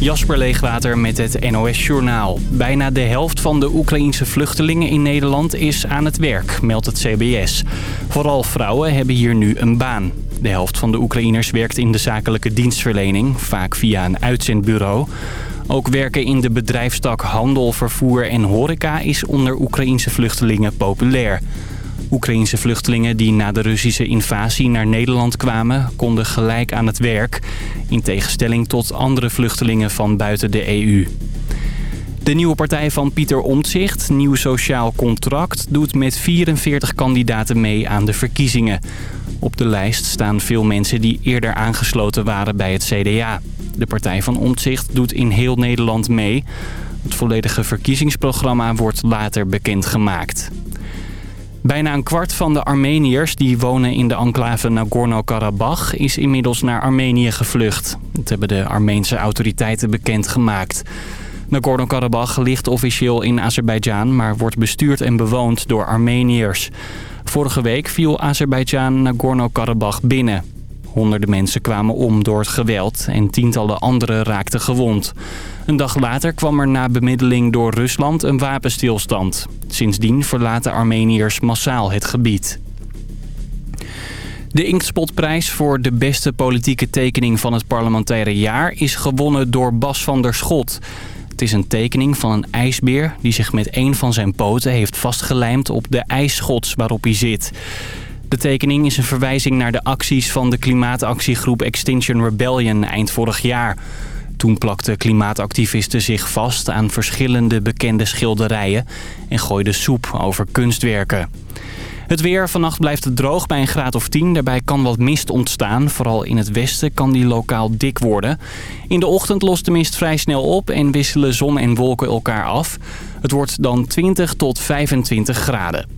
Jasper Leegwater met het NOS Journaal. Bijna de helft van de Oekraïense vluchtelingen in Nederland is aan het werk, meldt het CBS. Vooral vrouwen hebben hier nu een baan. De helft van de Oekraïners werkt in de zakelijke dienstverlening, vaak via een uitzendbureau. Ook werken in de bedrijfstak handel, vervoer en horeca is onder Oekraïense vluchtelingen populair. Oekraïense vluchtelingen die na de Russische invasie naar Nederland kwamen... konden gelijk aan het werk, in tegenstelling tot andere vluchtelingen van buiten de EU. De nieuwe partij van Pieter Omtzigt, Nieuw Sociaal Contract... doet met 44 kandidaten mee aan de verkiezingen. Op de lijst staan veel mensen die eerder aangesloten waren bij het CDA. De partij van Omtzigt doet in heel Nederland mee. Het volledige verkiezingsprogramma wordt later bekendgemaakt. Bijna een kwart van de Armeniërs die wonen in de enclave Nagorno-Karabakh is inmiddels naar Armenië gevlucht. Dat hebben de Armeense autoriteiten bekendgemaakt. Nagorno-Karabakh ligt officieel in Azerbeidzjan, maar wordt bestuurd en bewoond door Armeniërs. Vorige week viel Azerbeidzjan Nagorno-Karabakh binnen. Honderden mensen kwamen om door het geweld en tientallen anderen raakten gewond. Een dag later kwam er na bemiddeling door Rusland een wapenstilstand. Sindsdien verlaten Armeniërs massaal het gebied. De Inkspotprijs voor de beste politieke tekening van het parlementaire jaar... is gewonnen door Bas van der Schot. Het is een tekening van een ijsbeer die zich met een van zijn poten heeft vastgelijmd op de ijsschots waarop hij zit. De tekening is een verwijzing naar de acties van de klimaatactiegroep Extinction Rebellion eind vorig jaar. Toen plakten klimaatactivisten zich vast aan verschillende bekende schilderijen en gooiden soep over kunstwerken. Het weer. Vannacht blijft het droog bij een graad of 10. Daarbij kan wat mist ontstaan. Vooral in het westen kan die lokaal dik worden. In de ochtend lost de mist vrij snel op en wisselen zon en wolken elkaar af. Het wordt dan 20 tot 25 graden.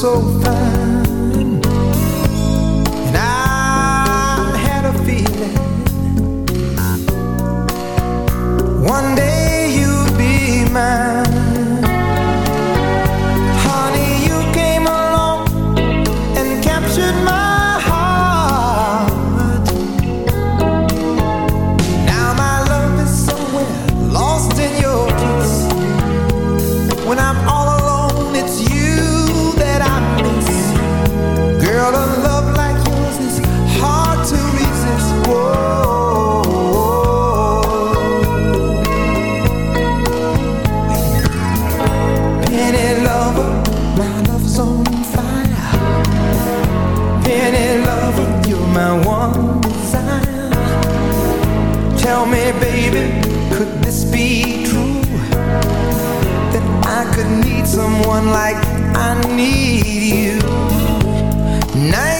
So baby, could this be true? That I could need someone like I need you. Nights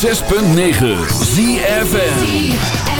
106.9 ZFN